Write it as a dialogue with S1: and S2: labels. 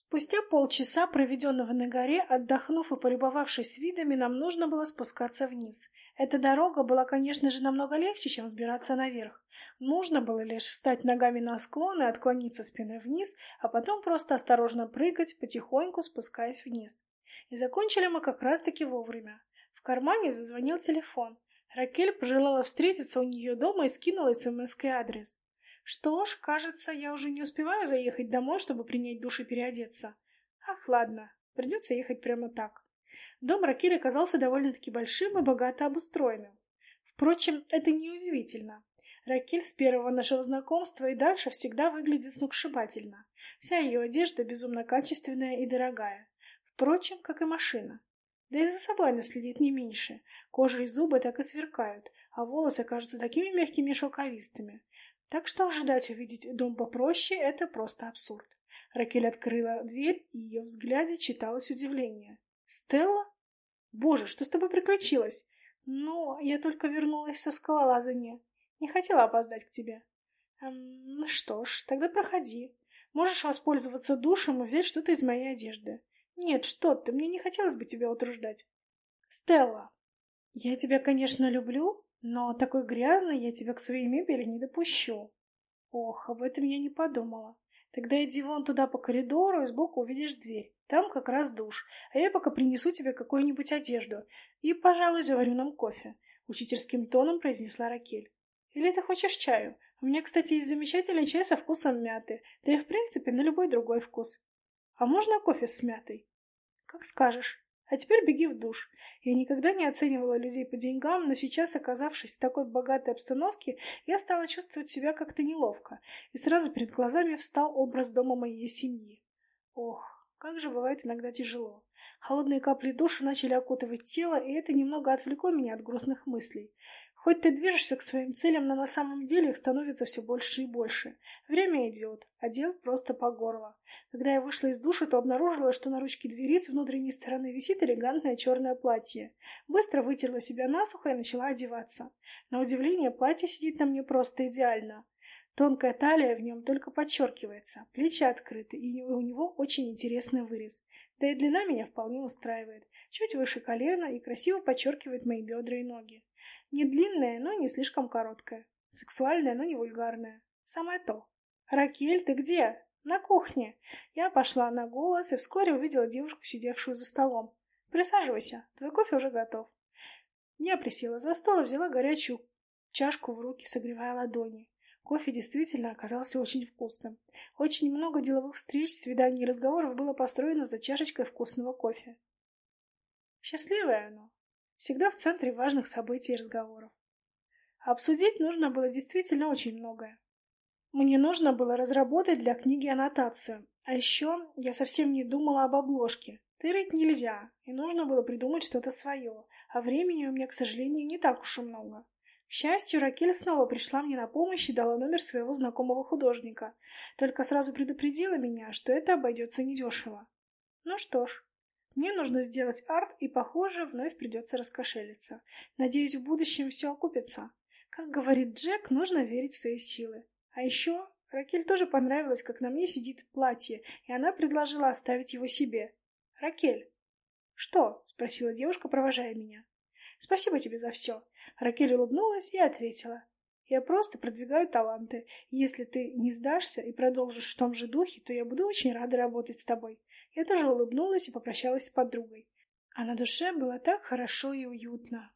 S1: Спустя полчаса, проведенного на горе, отдохнув и полюбовавшись видами, нам нужно было спускаться вниз. Эта дорога была, конечно же, намного легче, чем взбираться наверх. Нужно было лишь встать ногами на склон и отклониться спиной вниз, а потом просто осторожно прыгать, потихоньку спускаясь вниз. И закончили мы как раз-таки вовремя. В кармане зазвонил телефон. Ракель пожелала встретиться у нее дома и скинула смс адрес. Что ж, кажется, я уже не успеваю заехать домой, чтобы принять душ и переодеться. Ах, ладно, придется ехать прямо так. Дом Ракель оказался довольно-таки большим и богато обустроенным. Впрочем, это неудивительно. Ракель с первого нашего знакомства и дальше всегда выглядит сногсшибательно. Вся ее одежда безумно качественная и дорогая. Впрочем, как и машина. Да и за собой она следит не меньше. Кожа и зубы так и сверкают, а волосы кажутся такими мягкими и шелковистыми. Так что ожидать увидеть дом попроще — это просто абсурд. Ракель открыла дверь, и ее взгляде читалось удивление. «Стелла? Боже, что с тобой приключилось? Ну, я только вернулась со скалолазания. Не хотела опоздать к тебе». Эм, «Ну что ж, тогда проходи. Можешь воспользоваться душем и взять что-то из моей одежды». «Нет, что ты, мне не хотелось бы тебя утруждать». «Стелла, я тебя, конечно, люблю, но такой грязный я тебя к своей мебели не допущу. Ох, об этом я не подумала. Тогда иди вон туда по коридору и сбоку увидишь дверь. Там как раз душ. А я пока принесу тебе какую-нибудь одежду. И, пожалуй, заварю нам кофе. Учительским тоном произнесла Ракель. Или ты хочешь чаю? У меня, кстати, есть замечательный чай со вкусом мяты. Да и, в принципе, на любой другой вкус. А можно кофе с мятой? Как скажешь. А теперь беги в душ. Я никогда не оценивала людей по деньгам, но сейчас, оказавшись в такой богатой обстановке, я стала чувствовать себя как-то неловко, и сразу перед глазами встал образ дома моей семьи. Ох, как же бывает иногда тяжело. Холодные капли душа начали окутывать тело, и это немного отвлекло меня от грустных мыслей. Хоть ты движешься к своим целям, но на самом деле их становится все больше и больше. Время идет, а дел просто по горло. Когда я вышла из душа, то обнаружила, что на ручке двери с внутренней стороны висит элегантное черное платье. Быстро вытерла себя насухо и начала одеваться. На удивление, платье сидит на мне просто идеально. Тонкая талия в нем только подчеркивается, плечи открыты, и у него очень интересный вырез. Да и длина меня вполне устраивает. Чуть выше колена и красиво подчеркивает мои бедра и ноги. Не длинная, но не слишком короткая. Сексуальная, но не вульгарная. Самое то. «Ракель, ты где?» «На кухне». Я пошла на голос и вскоре увидела девушку, сидевшую за столом. «Присаживайся, твой кофе уже готов». Я присела за стол и взяла горячую чашку в руки, согревая ладони. Кофе действительно оказался очень вкусным. Очень много деловых встреч, свиданий и разговоров было построено за чашечкой вкусного кофе. Счастливое оно всегда в центре важных событий и разговоров. Обсудить нужно было действительно очень многое. Мне нужно было разработать для книги аннотацию. А еще я совсем не думала об обложке. Тырить нельзя, и нужно было придумать что-то свое, а времени у меня, к сожалению, не так уж и много. К счастью, Ракель снова пришла мне на помощь и дала номер своего знакомого художника, только сразу предупредила меня, что это обойдется недешево. Ну что ж, мне нужно сделать арт, и, похоже, вновь придется раскошелиться. Надеюсь, в будущем все окупится. Как говорит Джек, нужно верить в свои силы. А еще Ракель тоже понравилось, как на мне сидит платье, и она предложила оставить его себе. «Ракель!» «Что?» — спросила девушка, провожая меня. «Спасибо тебе за все». Ракель улыбнулась и ответила. «Я просто продвигаю таланты. Если ты не сдашься и продолжишь в том же духе, то я буду очень рада работать с тобой. Я тоже улыбнулась и попрощалась с подругой. А на душе было так хорошо и уютно.